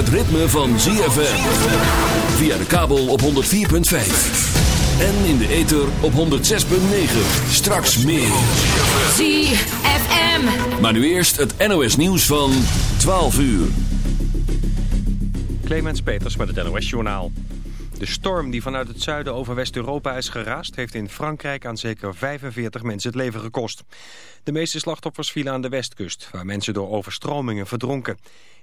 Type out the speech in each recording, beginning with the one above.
het ritme van ZFM. Via de kabel op 104.5. En in de ether op 106.9. Straks meer. ZFM. Maar nu eerst het NOS nieuws van 12 uur. Clemens Peters met het NOS Journaal. De storm die vanuit het zuiden over West-Europa is geraast... heeft in Frankrijk aan zeker 45 mensen het leven gekost. De meeste slachtoffers vielen aan de westkust... waar mensen door overstromingen verdronken.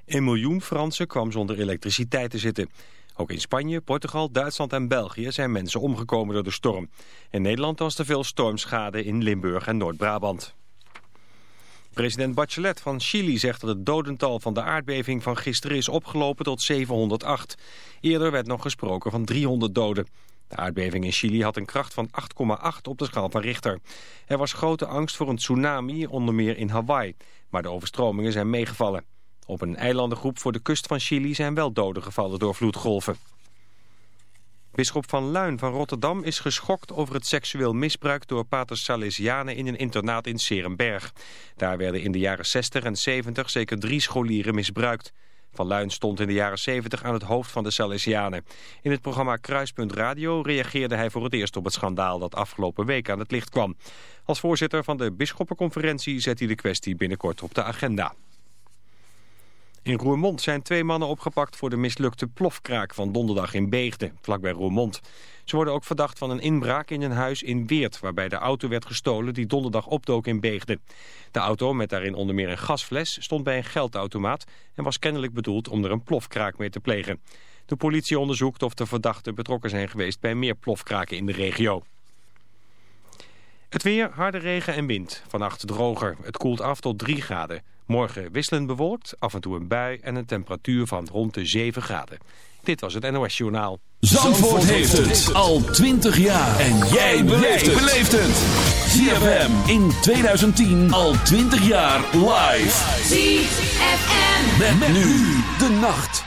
Een miljoen Fransen kwam zonder elektriciteit te zitten. Ook in Spanje, Portugal, Duitsland en België zijn mensen omgekomen door de storm. In Nederland was er veel stormschade in Limburg en Noord-Brabant. President Bachelet van Chili zegt dat het dodental van de aardbeving van gisteren is opgelopen tot 708. Eerder werd nog gesproken van 300 doden. De aardbeving in Chili had een kracht van 8,8 op de schaal van Richter. Er was grote angst voor een tsunami, onder meer in Hawaii. Maar de overstromingen zijn meegevallen. Op een eilandengroep voor de kust van Chili zijn wel doden gevallen door vloedgolven. Bisschop van Luin van Rotterdam is geschokt over het seksueel misbruik door paters Salesianen in een internaat in Serenberg. Daar werden in de jaren 60 en 70 zeker drie scholieren misbruikt. Van Luin stond in de jaren 70 aan het hoofd van de Salesianen. In het programma Kruispunt Radio reageerde hij voor het eerst op het schandaal dat afgelopen week aan het licht kwam. Als voorzitter van de bisschoppenconferentie zet hij de kwestie binnenkort op de agenda. In Roermond zijn twee mannen opgepakt voor de mislukte plofkraak van donderdag in Beegde, vlakbij Roermond. Ze worden ook verdacht van een inbraak in een huis in Weert, waarbij de auto werd gestolen die donderdag opdook in Beegde. De auto, met daarin onder meer een gasfles, stond bij een geldautomaat en was kennelijk bedoeld om er een plofkraak mee te plegen. De politie onderzoekt of de verdachten betrokken zijn geweest bij meer plofkraken in de regio. Het weer, harde regen en wind. Vannacht droger. Het koelt af tot 3 graden. Morgen wisselend bewolkt, af en toe een bui en een temperatuur van rond de 7 graden. Dit was het NOS Journaal. Zandvoort heeft het al 20 jaar. En jij beleeft het. ZFM in 2010 al 20 jaar live. ZFM. Met, nu de nacht.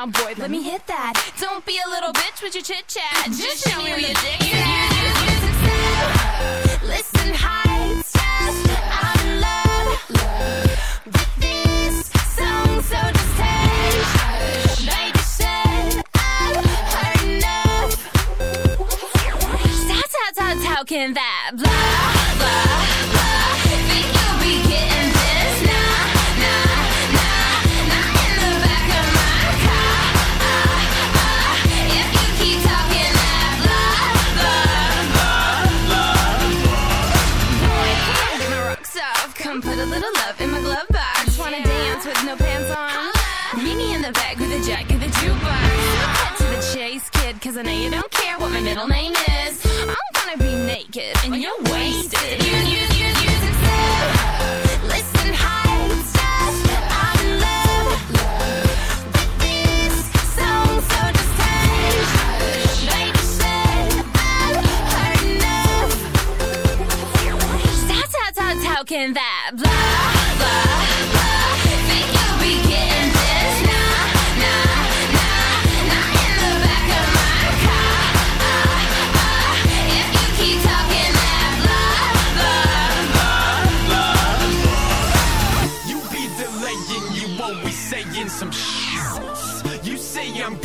around, boy. Let me hit that. Don't be a little bitch with your chit chat.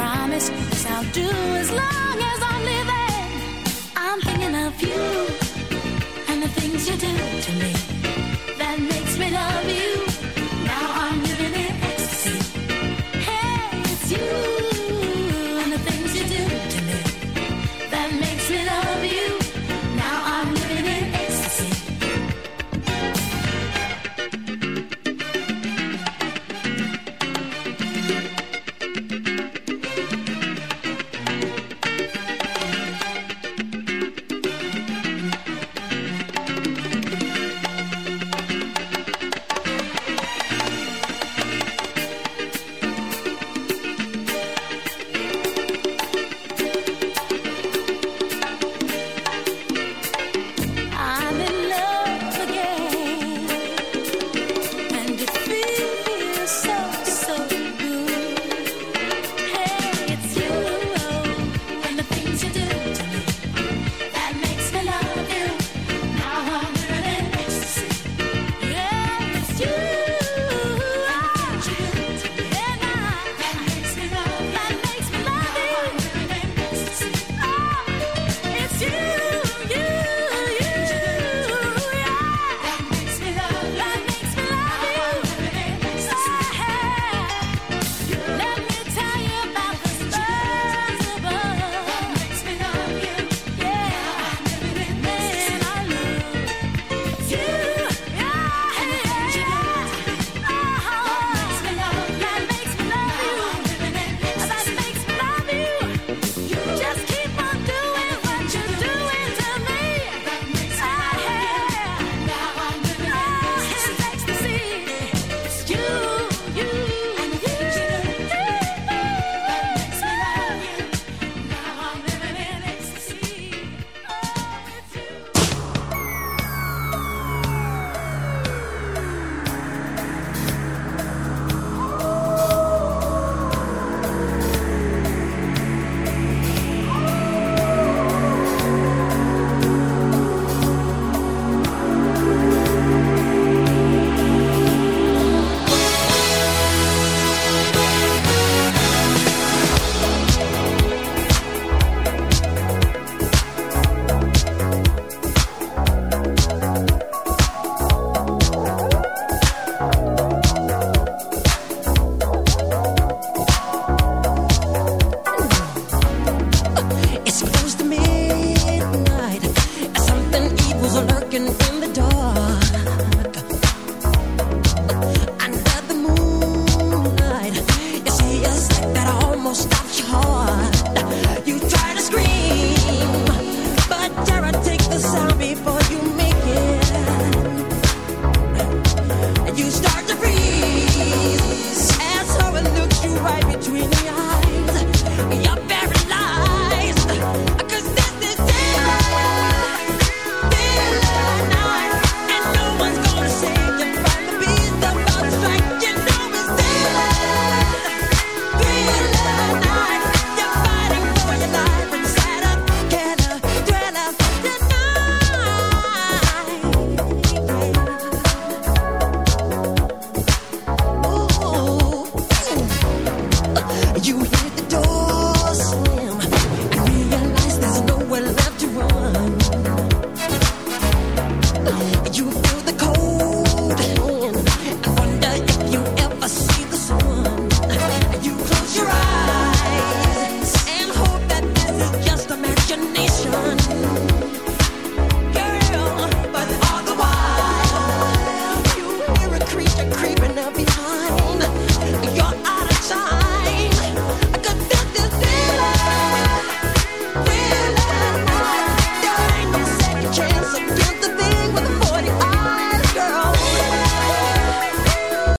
Promise. I'll do as long